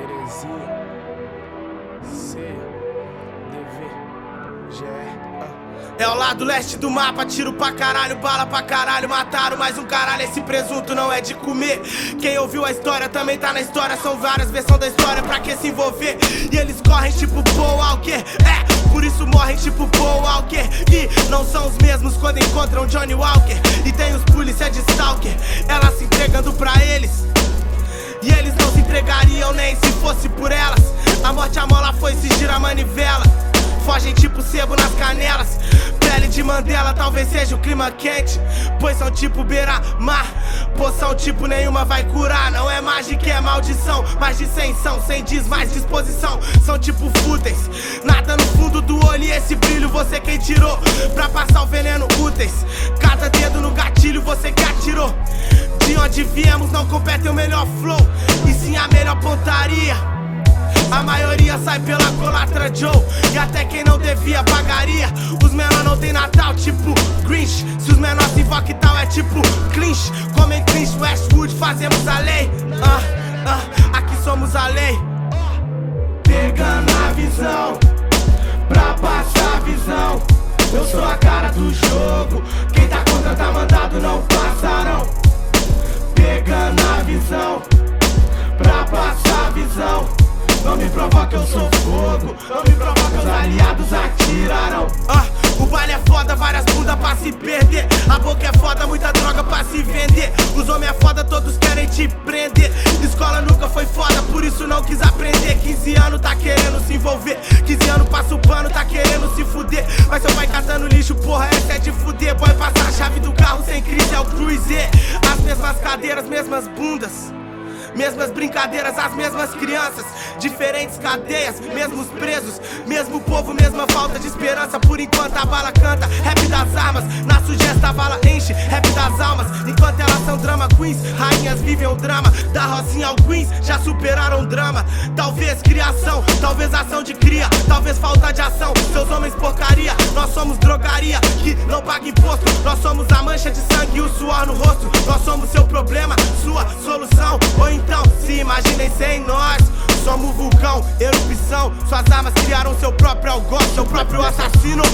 Terezinha, C, DV, G, É o lado leste do mapa, tiro pra caralho, bala pra caralho, mataram mais um caralho, esse presunto não é de comer. Quem ouviu a história também tá na história, são várias versões da história pra que se envolver. E eles correm tipo Paul Walker, é, por isso morrem tipo Paul Walker. E não são os mesmos quando encontram Johnny Walker. E tem os polícia de Stalker, ela se entregando pra eles. E eles não se entregariam nem se fosse por elas. A morte a mola foi se gira a manivela. Fogem tipo sebo nas canelas. Pele de Mandela, talvez seja o clima quente. Pois são tipo beira-mar. Poção tipo nenhuma vai curar. Não é mágica, é maldição. Mais de 100 são, sem diz mais disposição. São tipo fúteis. Nada no fundo do olho e esse brilho você quem tirou. Pra passar o veneno úteis. Cada dedo no gatilho você que atirou. De onde viemos não compete o melhor flow, e sim a melhor pontaria. A maioria sai pela colatra Joe E até quem não devia pagaria. Os menores não tem Natal, tipo Grinch. Se os menores se invocam e tal é tipo Clinch. Como em Clinch, Westwood fazemos a lei. Ah, ah, Aqui somos a lei. Pegando a visão Pra passar a visão. Eu sou a cara do jogo Me provoca, eu sou fogo. Não me provoca, os aliados atirarão Ah, o baile é foda, várias bundas pra se perder. A boca é foda, muita droga pra se vender. Os homens é foda, todos querem te prender. Escola nunca foi foda, por isso não quis aprender. 15 anos tá querendo se envolver. 15 anos passa o pano, tá querendo se fuder. Mas seu pai catando lixo, porra, essa é de fuder. Boy passar a chave do carro sem crise, é o cruiser. As mesmas cadeiras, mesmas bundas Mesmas brincadeiras, as mesmas crianças, diferentes cadeias, mesmos presos, mesmo povo, mesma falta de esperança. Por enquanto a bala canta, rap das armas, na sugesta a bala enche, rap das almas. Enquanto elas são drama queens, rainhas vivem o drama. Da Rocinha ao Queens, já superaram o drama. Talvez criação, talvez ação de cria, talvez falta de ação. Seus homens porcaria, nós somos drogaria que não paga imposto. Nós somos a mancha de sangue e o suor no rosto. Nós somos seu problema, sua Suas armas criaram seu próprio algoz, seu próprio assassino.